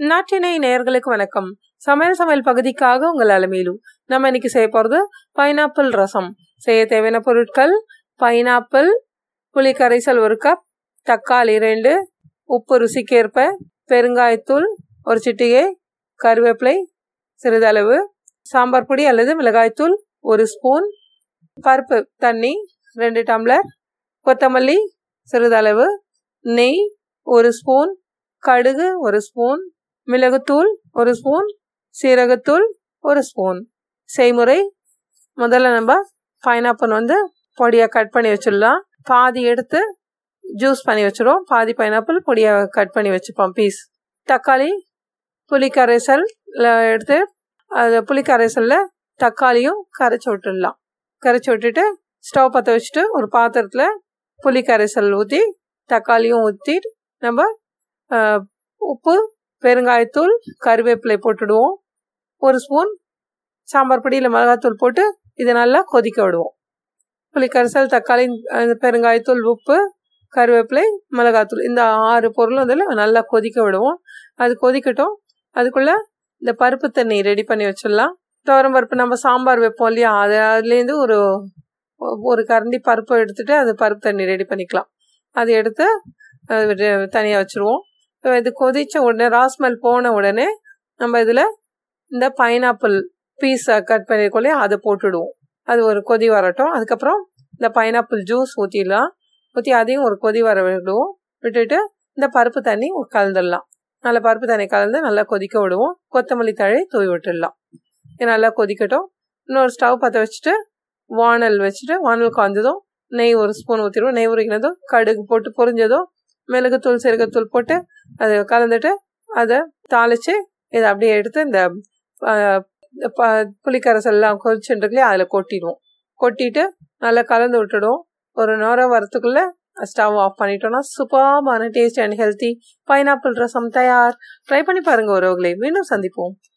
நாட்டினை நேயர்களுக்கு வணக்கம். சமையல் சமையல் பகுதிக்காக உங்கள் அலமையிலும் நம்ம இன்னைக்கு செய்ய போகிறது பைனாப்பிள் ரசம். செய்ய தேவையான பொருட்கள் பைனாப்பிள் புளி கரைசல் ஒரு கப் தக்காளி ரெண்டு உப்பு ருசிக்கேற்ப பெருங்காயத்தூள் ஒரு சிட்டிகை கருவேப்பிலை சிறிதளவு சாம்பார் பொடி அல்லது மிளகாய்த்தூள் ஒரு ஸ்பூன் பருப்பு தண்ணி ரெண்டு டம்ளர் கொத்தமல்லி சிறிதளவு நெய் ஒரு ஸ்பூன் கடுகு ஒரு ஸ்பூன் மிளகுத்தூள் ஒரு ஸ்பூன் சீரகத்தூள் ஒரு ஸ்பூன். செய்முறை முதல்ல நம்ம பைனாப்பிள் வந்து பொடியாக கட் பண்ணி வச்சிடலாம். பாதி எடுத்து ஜூஸ் பண்ணி வச்சிடுவோம். பாதி பைனாப்பிள் பொடியாக கட் பண்ணி வச்சுப்போம் பீஸ் தக்காளி புளி கரைசல் எடுத்து அது புளி கரைசலில் தக்காளியும் கரைச்சி விட்டுடலாம். கரைச்சி விட்டுட்டு ஸ்டவ் பற்ற வச்சுட்டு ஒரு பாத்திரத்தில் புளி கரைசல் ஊற்றி தக்காளியும் ஊற்றி நம்ம உப்பு பெருங்காயத்தூள் கருவேப்பிலை போட்டுடுவோம். ஒரு ஸ்பூன் சாம்பார் பொடி இல்லை மிளகாத்தூள் போட்டு இதை நல்லா கொதிக்க விடுவோம். புளிக்கரிசல் தக்காளி பெருங்காயத்தூள் உப்பு கருவேப்பிலை மிளகாத்தூள் இந்த ஆறு பொருளும் அதில் நல்லா கொதிக்க விடுவோம். அது கொதிக்கட்டும். அதுக்குள்ளே இந்த பருப்பு தண்ணி ரெடி பண்ணி வச்சிடலாம். துவரம் பருப்பு நம்ம சாம்பார் வைப்போம் இல்லையா? அது அதுலேருந்து ஒரு ஒரு கரண்டி பருப்பு எடுத்துகிட்டு அது பருப்பு தண்ணி ரெடி பண்ணிக்கலாம். அது எடுத்து தனியாக வச்சுருவோம். இது கொதித்த உடனே ராஸ்மல் போன உடனே நம்ம இதில் இந்த பைனாப்பிள் பீஸை கட் பண்ணியிருக்கோம் அதை போட்டுடுவோம். அது ஒரு கொதி வரட்டும். அதுக்கப்புறம் இந்த பைனாப்பிள் ஜூஸ் ஊற்றிடலாம் ஊற்றி அதையும் ஒரு கொதி வர விடுவோம். விட்டுட்டு இந்த பருப்பு தண்ணி கலந்துடலாம். நல்லா பருப்பு தண்ணி கலந்து நல்லா கொதிக்க விடுவோம். கொத்தமல்லி தழை தூவி விட்டுடலாம். நல்லா கொதிக்கட்டும். இன்னொரு ஸ்டவ் பற்ற வச்சுட்டு வானல் வச்சுட்டு வானல் காய்ஞ்சதும் நெய் ஒரு ஸ்பூன் ஊற்றிடுவோம் நெய் உருகினதும் கடுகு போட்டு பொரிஞ்சதும் மிளகுத்தூள் சீரகத்தூள் போட்டு அதை கலந்துட்டு அதை தாளித்து இதை அப்படியே எடுத்து இந்த புளிக்கரசெல்லாம் கொதிச்சுட்டுருக்கலையே அதில் கொட்டிடுவோம். கொட்டிட்டு நல்லா கலந்து விட்டுடுவோம். ஒரு நேரம் வரத்துக்குள்ளே ஸ்டவ் ஆஃப் பண்ணிட்டோம்னா சூப்பர்மான taste and healthy pineapple rasam தயார். ட்ரை பண்ணி பாருங்கள் ஒருவர்களை மீண்டும் சந்திப்போம்.